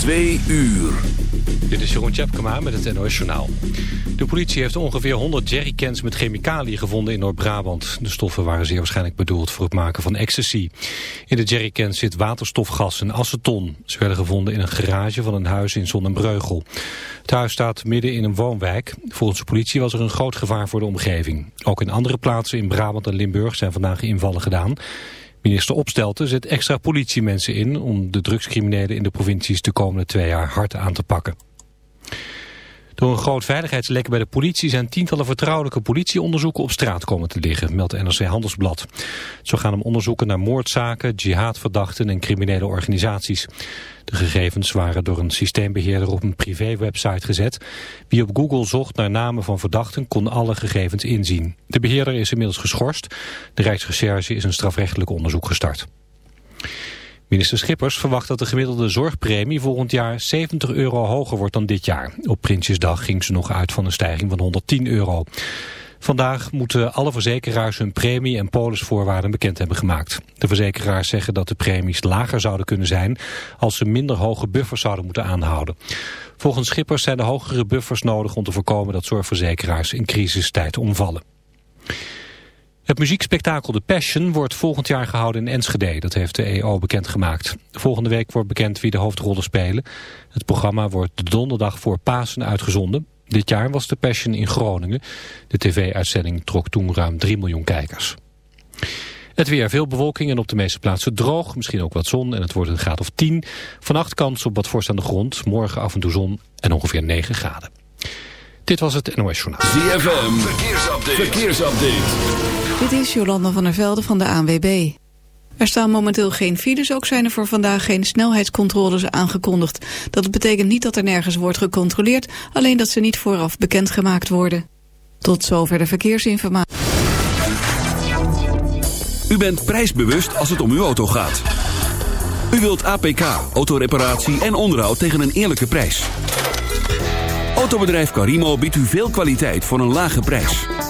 Twee uur. Dit is Jeroen Tjepkema met het NOS Journaal. De politie heeft ongeveer 100 jerrycans met chemicaliën gevonden in Noord-Brabant. De stoffen waren zeer waarschijnlijk bedoeld voor het maken van ecstasy. In de jerrycans zit waterstofgas en aceton. Ze werden gevonden in een garage van een huis in Zonnebreugel. Het huis staat midden in een woonwijk. Volgens de politie was er een groot gevaar voor de omgeving. Ook in andere plaatsen in Brabant en Limburg zijn vandaag invallen gedaan. Minister Opstelten zet extra politiemensen in om de drugscriminelen in de provincies de komende twee jaar hard aan te pakken. Door een groot veiligheidslek bij de politie zijn tientallen vertrouwelijke politieonderzoeken op straat komen te liggen, meldt NRC Handelsblad. Zo gaan om onderzoeken naar moordzaken, jihadverdachten en criminele organisaties. De gegevens waren door een systeembeheerder op een privé-website gezet. Wie op Google zocht naar namen van verdachten kon alle gegevens inzien. De beheerder is inmiddels geschorst. De Rijksrecherche is een strafrechtelijk onderzoek gestart. Minister Schippers verwacht dat de gemiddelde zorgpremie volgend jaar 70 euro hoger wordt dan dit jaar. Op Prinsjesdag ging ze nog uit van een stijging van 110 euro. Vandaag moeten alle verzekeraars hun premie- en polisvoorwaarden bekend hebben gemaakt. De verzekeraars zeggen dat de premies lager zouden kunnen zijn als ze minder hoge buffers zouden moeten aanhouden. Volgens Schippers zijn de hogere buffers nodig om te voorkomen dat zorgverzekeraars in crisistijd omvallen. Het muziekspektakel The Passion wordt volgend jaar gehouden in Enschede. Dat heeft de EO bekendgemaakt. Volgende week wordt bekend wie de hoofdrollen spelen. Het programma wordt de donderdag voor Pasen uitgezonden. Dit jaar was The Passion in Groningen. De tv-uitzending trok toen ruim 3 miljoen kijkers. Het weer, veel bewolking en op de meeste plaatsen droog. Misschien ook wat zon en het wordt een graad of 10. Vannacht kans op wat vorst aan de grond. Morgen af en toe zon en ongeveer 9 graden. Dit was het NOS Journaal. ZFM, verkeersupdate. verkeersupdate. Dit is Jolanda van der Velde van de ANWB. Er staan momenteel geen files, ook zijn er voor vandaag geen snelheidscontroles aangekondigd. Dat betekent niet dat er nergens wordt gecontroleerd, alleen dat ze niet vooraf bekendgemaakt worden. Tot zover de verkeersinformatie. U bent prijsbewust als het om uw auto gaat. U wilt APK, autoreparatie en onderhoud tegen een eerlijke prijs. Autobedrijf Carimo biedt u veel kwaliteit voor een lage prijs.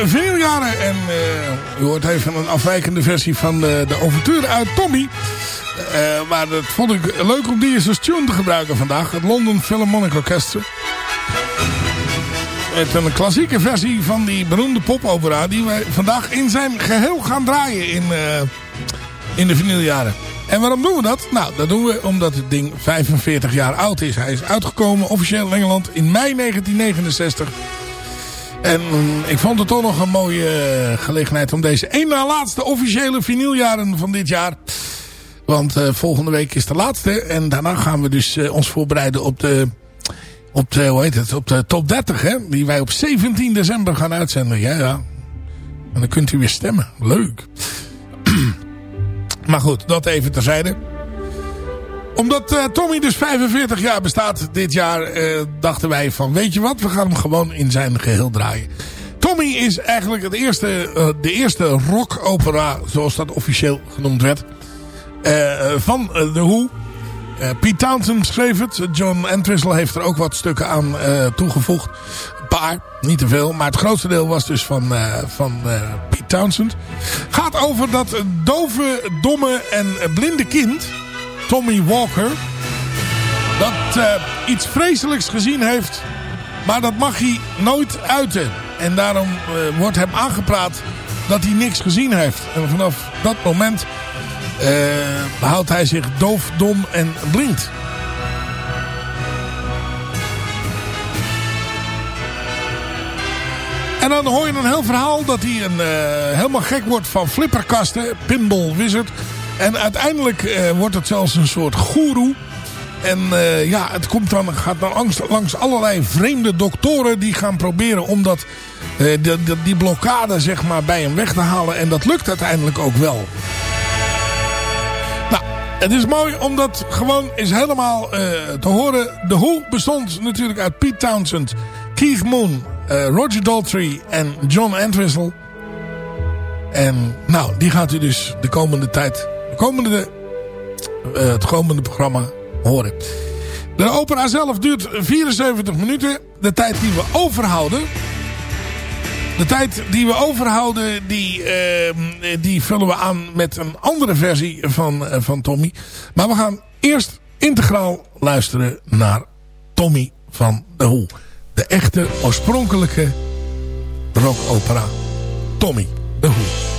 Met de veeljaren. En eh, u hoort even een afwijkende versie van de, de overture uit Tommy. Eh, maar dat vond ik leuk om die eens als tune te gebruiken vandaag. Het London Philharmonic Orchestra. Met een klassieke versie van die beroemde popopera... die wij vandaag in zijn geheel gaan draaien in, uh, in de vinyljaren. En waarom doen we dat? Nou, dat doen we omdat het ding 45 jaar oud is. Hij is uitgekomen officieel in Engeland in mei 1969. En ik vond het toch nog een mooie eh, gelegenheid om deze één na laatste officiële vinyljaren van dit jaar... Want uh, volgende week is de laatste. En daarna gaan we dus uh, ons voorbereiden op de, op hoe heet het, op de top 30. Hè? Die wij op 17 december gaan uitzenden. Ja, ja. En dan kunt u weer stemmen. Leuk. maar goed, dat even terzijde. Omdat uh, Tommy dus 45 jaar bestaat dit jaar, dachten wij van weet je wat, we gaan hem gewoon in zijn geheel draaien. Tommy is eigenlijk het eerste, de eerste rock opera, zoals dat officieel genoemd werd... Uh, van uh, The Who. Uh, Pete Townsend schreef het. John Entwistle heeft er ook wat stukken aan toegevoegd. Een paar, niet te veel. Maar het grootste deel was dus van, van Pete Townsend. Gaat over dat dove, domme en blinde kind, Tommy Walker... dat iets vreselijks gezien heeft... maar dat mag hij nooit uiten. En daarom wordt hem aangepraat dat hij niks gezien heeft. En vanaf dat moment uh, houdt hij zich doof, dom en blind. En dan hoor je een heel verhaal dat hij een, helemaal gek wordt van flipperkasten, pinball wizard. En uiteindelijk uh, wordt het zelfs een soort goeroe. En uh, ja, het komt dan, gaat dan langs, langs allerlei vreemde doktoren die gaan proberen om dat, die, die, blokkade zeg maar, bij hem weg te halen. En dat lukt uiteindelijk ook wel. Het is mooi om dat gewoon eens helemaal te horen. De Who bestond natuurlijk uit Pete Townsend, Keith Moon, Roger Daltrey en John Entwistle. En nou, die gaat u dus de komende tijd, komende, uh, het komende programma horen. De opera zelf duurt 74 minuten. De tijd die we overhouden de tijd die we overhouden, die, uh, die vullen we aan met een andere versie van, uh, van Tommy. Maar we gaan eerst integraal luisteren naar Tommy van de Hoe. De echte, oorspronkelijke rockopera. Tommy de Hoe.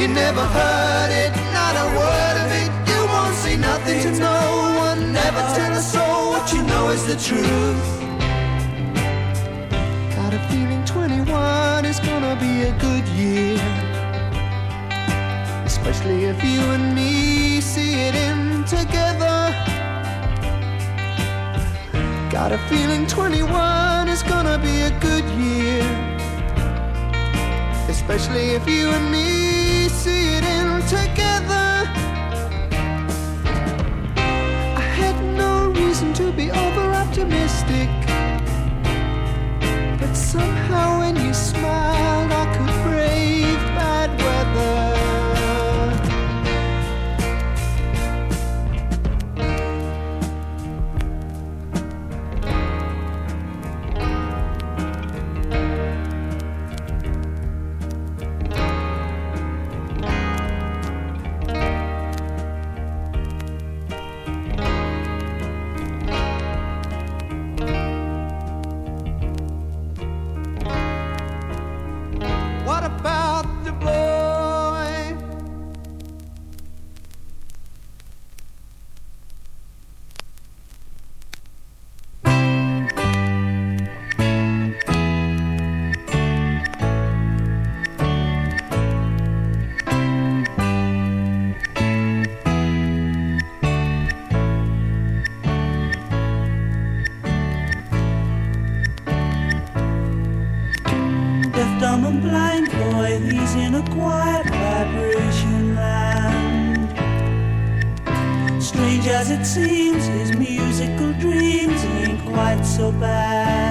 You never heard it, not a word of it. You won't say nothing to no one. Never tell a soul what you know is the truth. Got a feeling 21 is gonna be a good year. Especially if you and me see it in together. Got a feeling 21 is gonna be a good year. Especially if you and me but somehow when you smiled, so bad.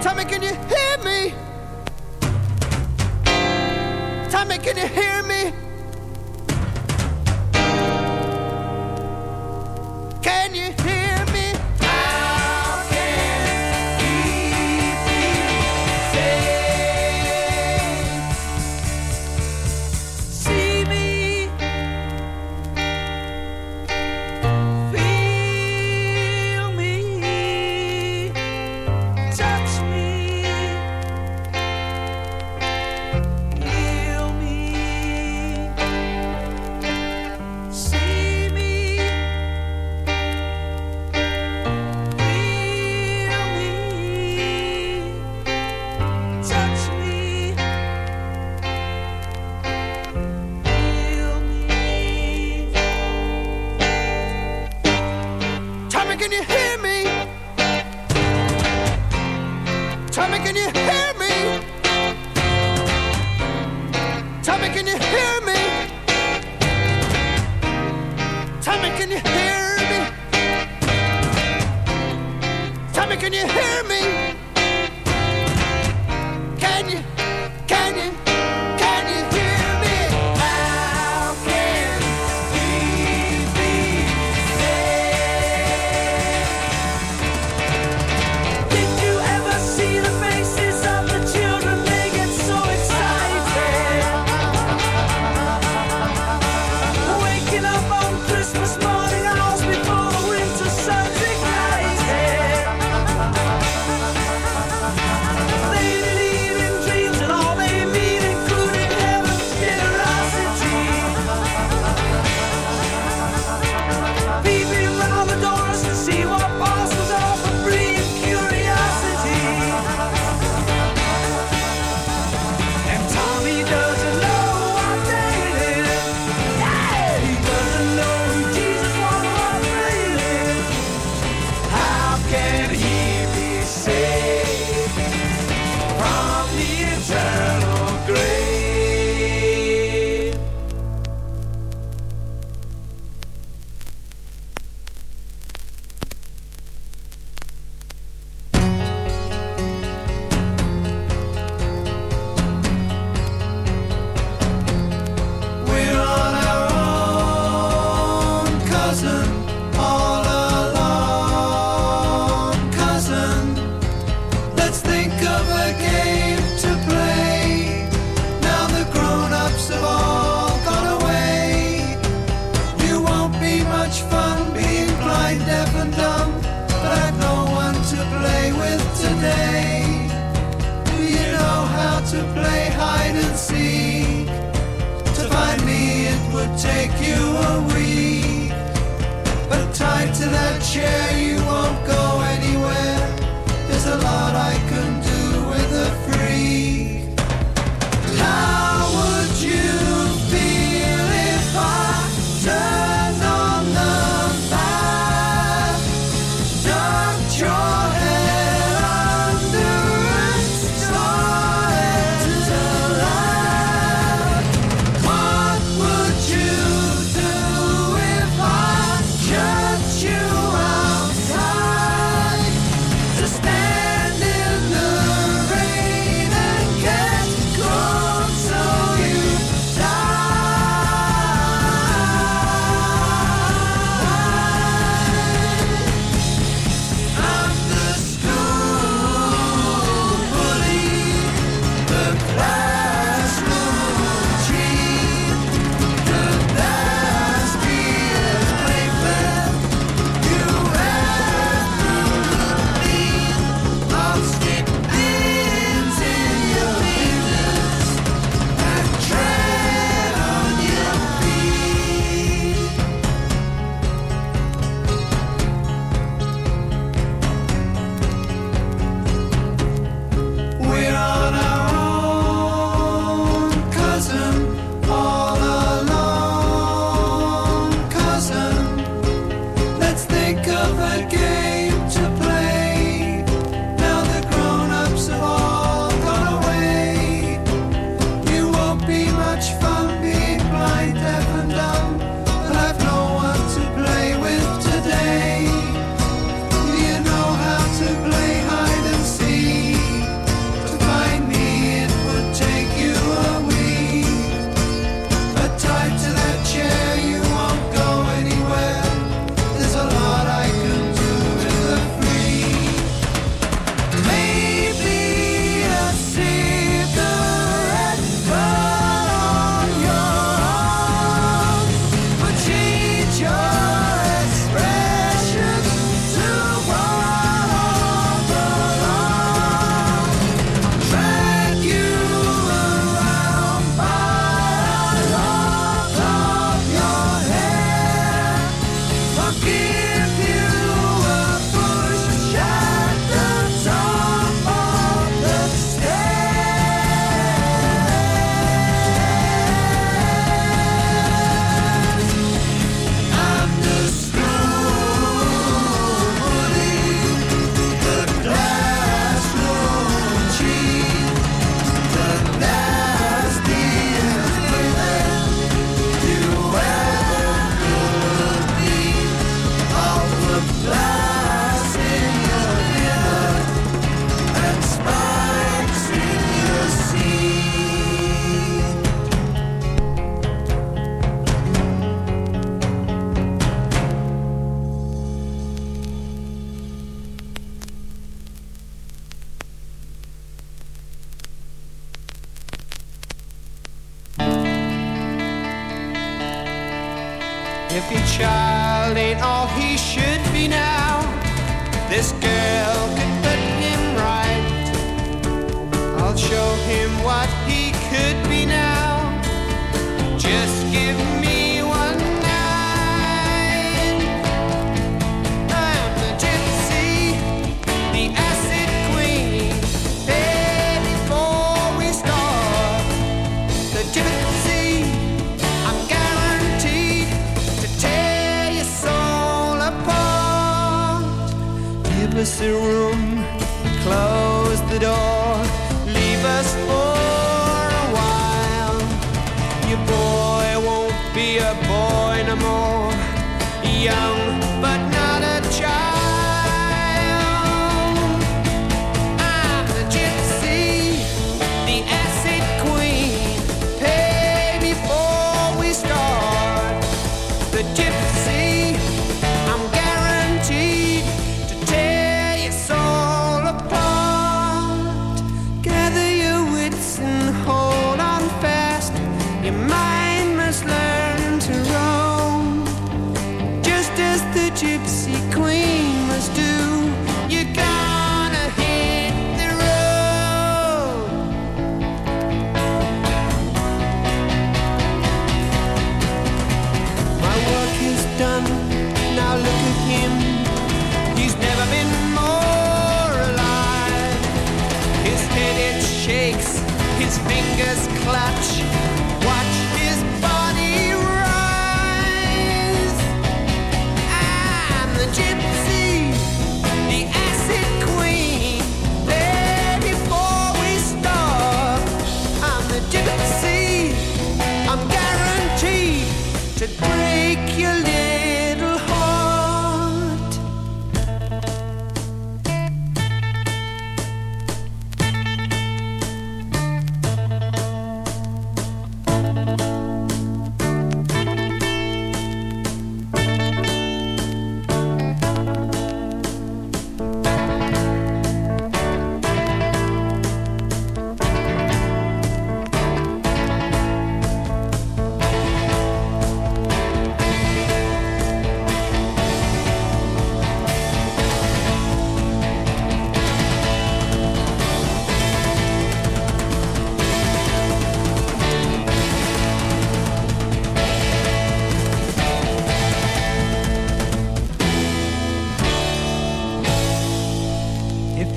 Tommy, can you hear me? Tommy, can you hear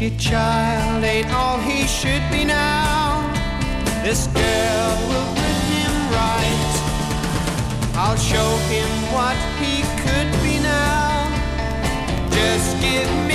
Your child ain't all he should be now. This girl will put him right. I'll show him what he could be now. Just give me.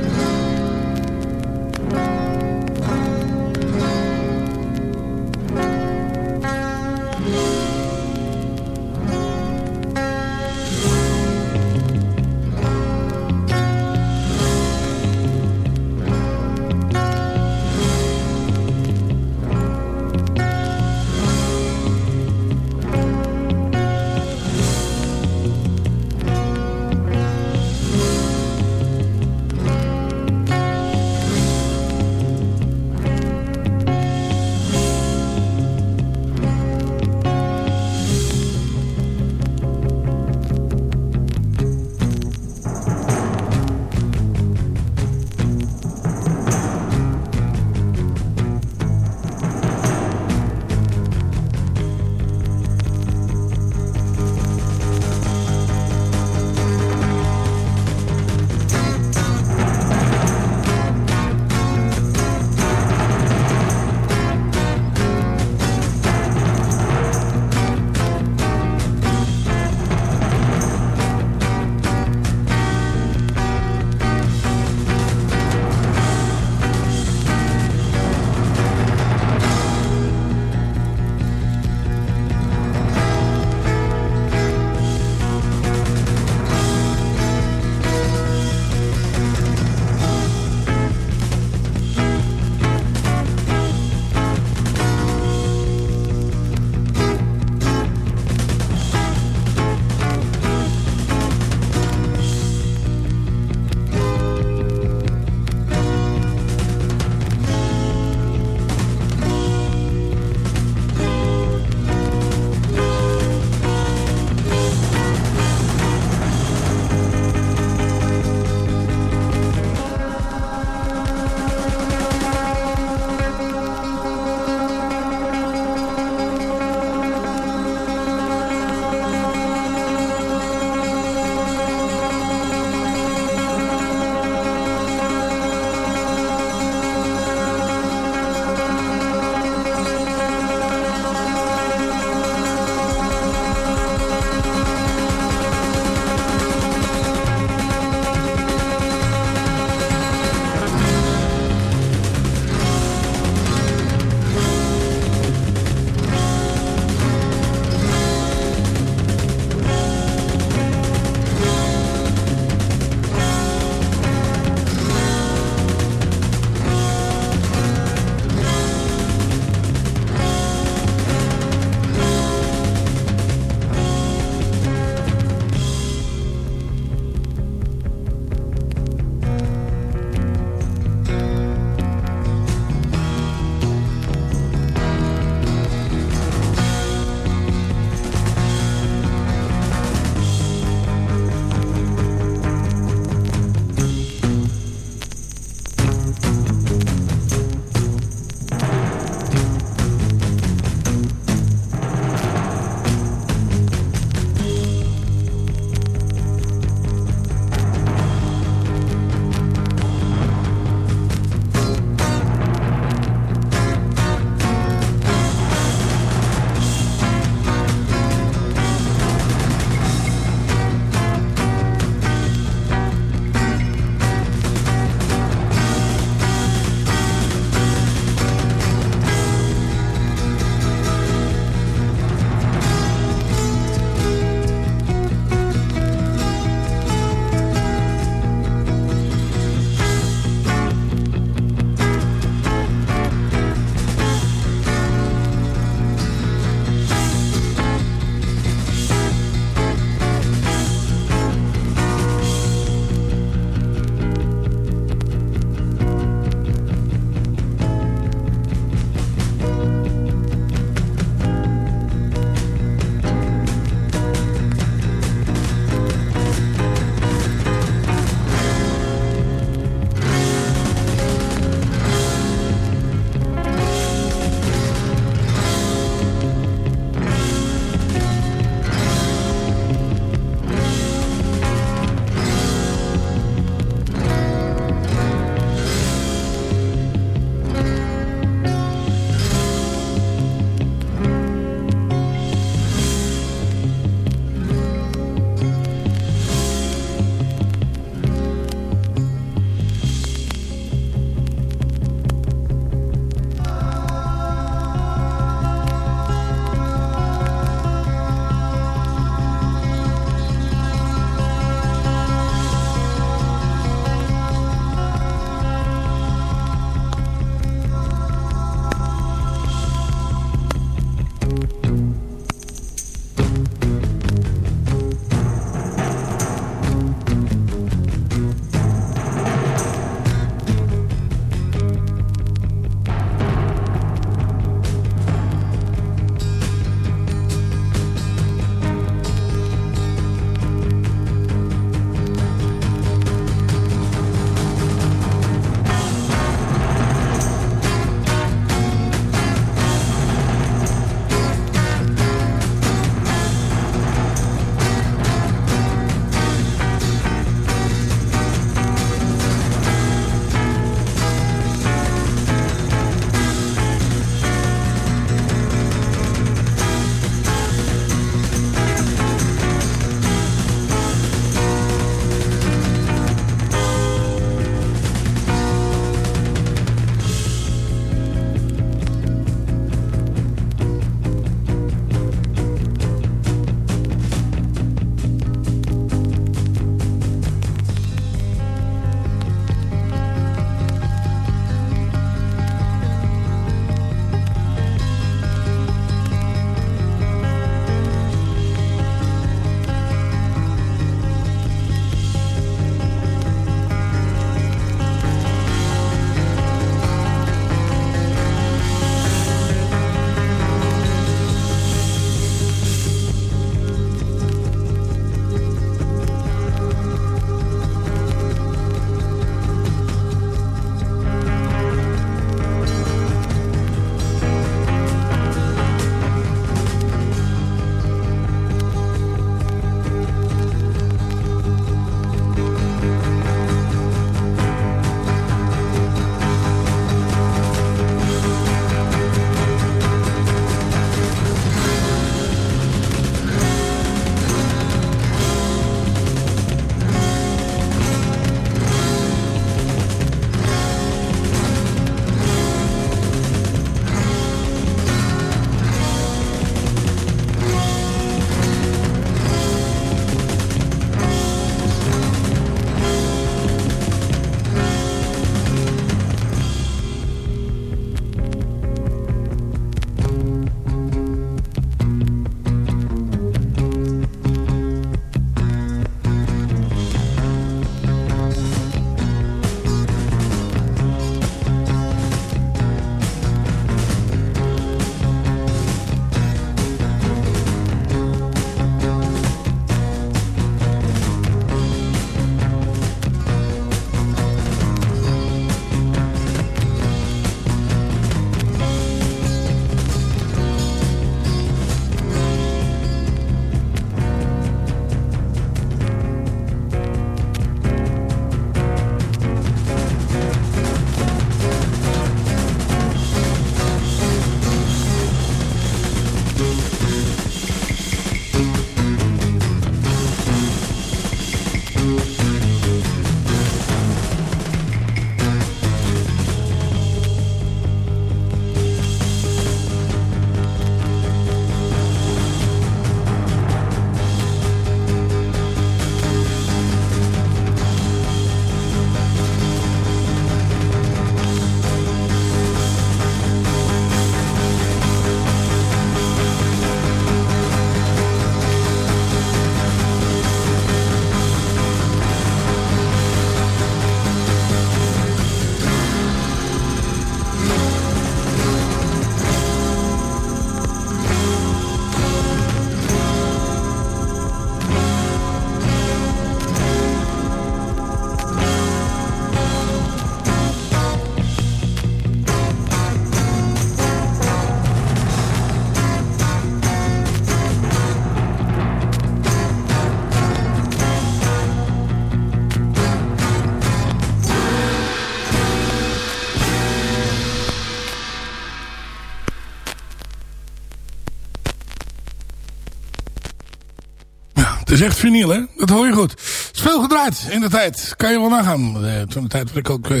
Is echt vinyl, hè? Dat hoor je goed. Veel gedraaid in de tijd. Kan je wel nagaan. Uh, toen de tijd was ik ook uh,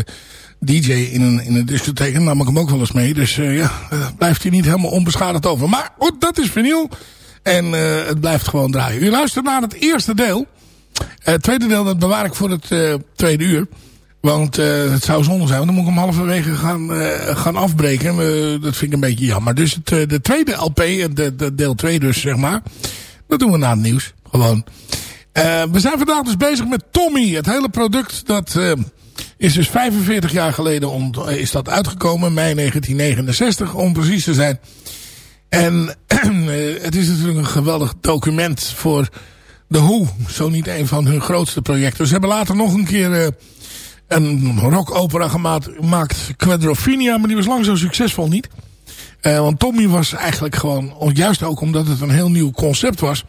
DJ in een, in een discotheek. En nam ik hem ook wel eens mee. Dus uh, ja, blijft hij niet helemaal onbeschadigd over. Maar goed, dat is vinyl. En het blijft gewoon draaien. U luistert naar het eerste deel. Het tweede deel, dat bewaar ik voor het tweede uur. Want het zou zonde zijn. Want dan moet ik hem halverwege gaan, gaan afbreken. Dat vind ik een beetje jammer. Dus het, de tweede LP, de, de deel 2 dus zeg maar. Dat doen we na het nieuws. Gewoon. we zijn vandaag dus bezig met Tommy. Het hele product dat is dus 45 jaar geleden om, is dat uitgekomen. Mei 1969 om precies te zijn. En het is natuurlijk een geweldig document voor de Who. Zo niet een van hun grootste projecten. Ze hebben later nog een keer een rockopera gemaakt, Quadrophenia, maar die was lang zo succesvol niet. Want Tommy was eigenlijk gewoon, juist ook omdat het een heel nieuw concept was,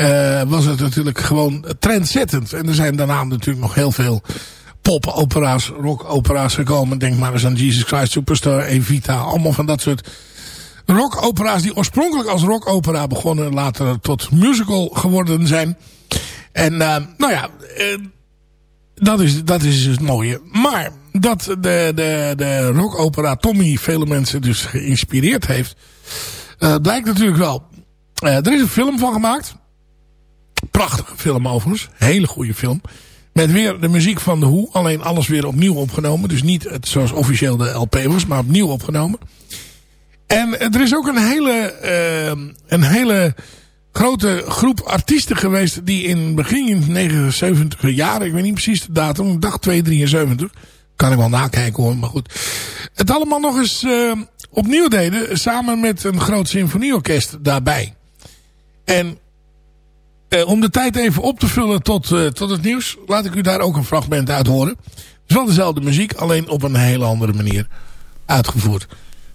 uh, was het natuurlijk gewoon trendzettend. En er zijn daarna natuurlijk nog heel veel pop-opera's, rock-opera's gekomen. Denk maar eens aan Jesus Christ Superstar, Evita, allemaal van dat soort rock-opera's die oorspronkelijk als rock-opera begonnen, later tot musical geworden zijn. En uh, nou ja, dat is, dat is het mooie. Maar dat de, de, de rockopera Tommy vele mensen dus geïnspireerd heeft. Uh, blijkt natuurlijk wel. Er is een film van gemaakt. Prachtige film overigens. Hele goede film. Met weer de muziek van de Who. Alleen alles weer opnieuw opgenomen. Dus niet het, zoals officieel de LP was. Maar opnieuw opgenomen. En er is ook een hele, uh, een hele grote groep artiesten geweest die in begin 79 jaren, ik weet niet precies de datum, dacht 273. Kan ik wel nakijken hoor, maar goed. Het allemaal nog eens uh, opnieuw deden, samen met een groot symfonieorkest daarbij. En uh, om de tijd even op te vullen tot, uh, tot het nieuws, laat ik u daar ook een fragment uit horen. Het is wel dezelfde muziek, alleen op een hele andere manier uitgevoerd.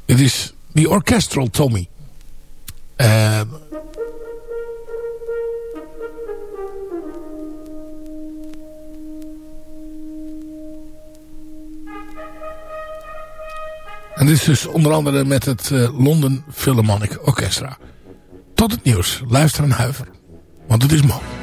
Dit is die Orchestral Tommy. Uh, En dit is dus onder andere met het London Philharmonic Orchestra. Tot het nieuws. Luister en huiver. Want het is mooi.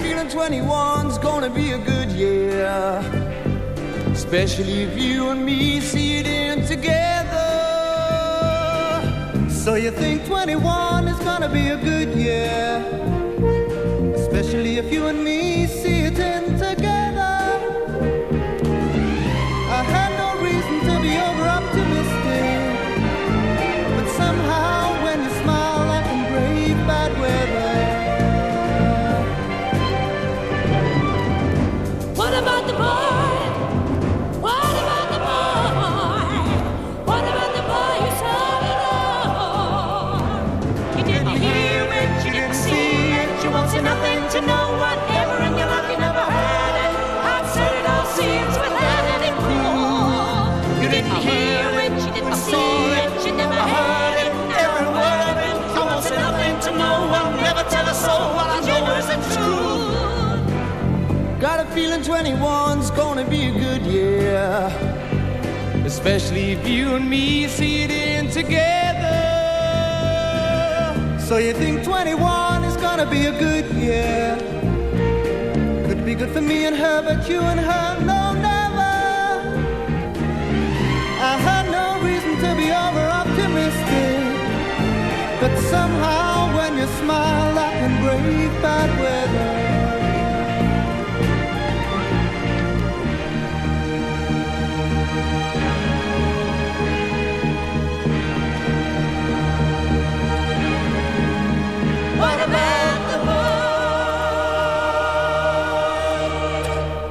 Feeling 21's gonna be a good year. Especially if you and me see it in together. So you think 21 is gonna be a good year. Especially if you and me see it in feeling 21's gonna be a good year. Especially if you and me see it in together. So you think 21 is gonna be a good year? Could be good for me and her, but you and her, no, never. I had no reason to be over optimistic. But somehow when you smile, I can brave bad weather.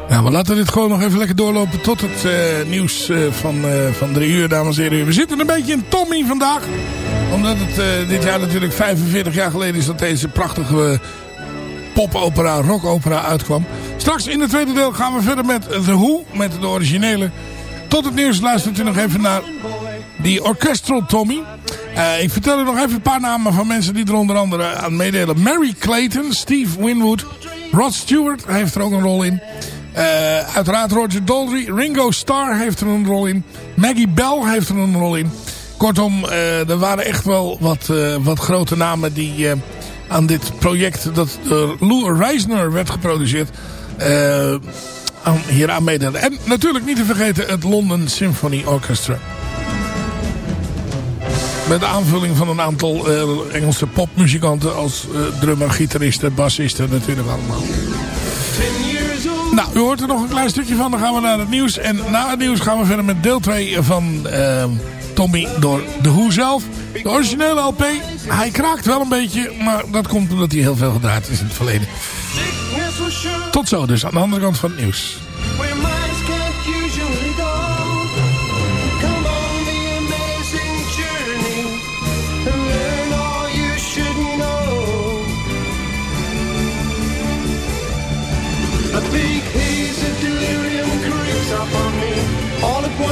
Nou, we laten dit gewoon nog even lekker doorlopen tot het eh, nieuws eh, van, eh, van drie uur, dames en heren. We zitten een beetje in Tommy vandaag. Omdat het dit jaar natuurlijk 45 jaar geleden is dat deze prachtige popopera, rockopera uitkwam. Straks in het tweede deel gaan we verder met The Who, met de originele. Tot het nieuws luistert u nog even naar die Orchestral Tommy. Ik vertel u nog even een paar namen van mensen die er onder andere aan meedelen. Mary Clayton, Steve Winwood, Rod Stewart heeft er ook een rol in. Eh, uiteraard Roger Daltrey, Ringo Starr heeft er een rol in. Maggie Bell heeft er een rol in. Kortom, eh, er waren echt wel wat, eh, wat grote namen die aan dit project dat door Lou Reisner werd geproduceerd... aan, hier aan meedelen. En natuurlijk niet te vergeten het London Symphony Orchestra. Met de aanvulling van een aantal Engelse popmuzikanten als drummer, gitaristen, bassisten natuurlijk allemaal. Nou, u hoort er nog een klein stukje van. Dan gaan we naar het nieuws. En na het nieuws gaan we verder met deel 2 van uh, Tommy door de Who zelf. De originele LP. Hij kraakt wel een beetje, maar dat komt omdat hij heel veel gedraaid is in het verleden. Tot zo dus, aan de andere kant van het nieuws.